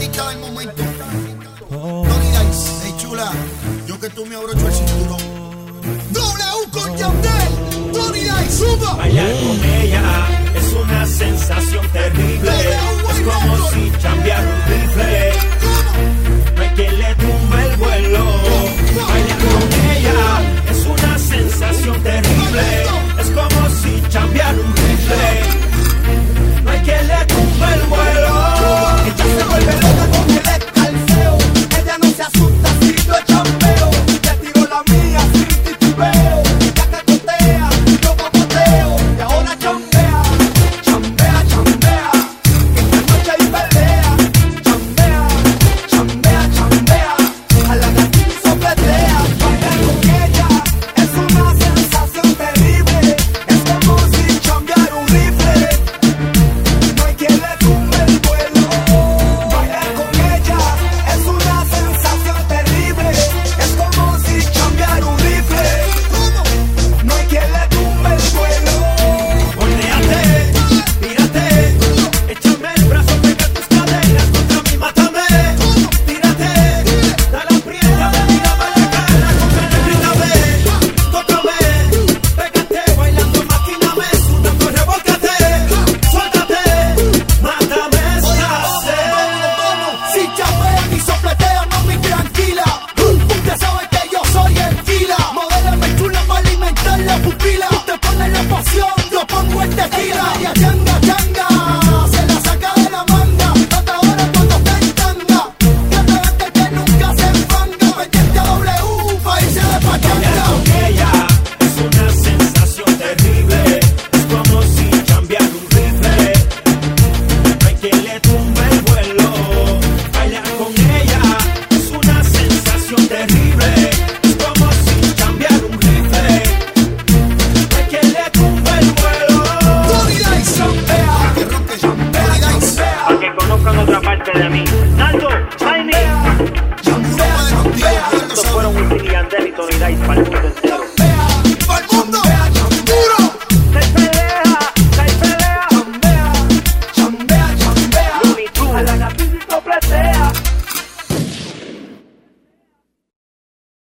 artista del momento. Tony Dice, hey chula, yo que tú me abrocho el cinturón. W con Yandel, Tony Dice, suba. Bailar con ella es una sensación que de mí. Naldo, Jaime. Estos fueron Wisin y Yandel y Tony Dice para el mundo entero.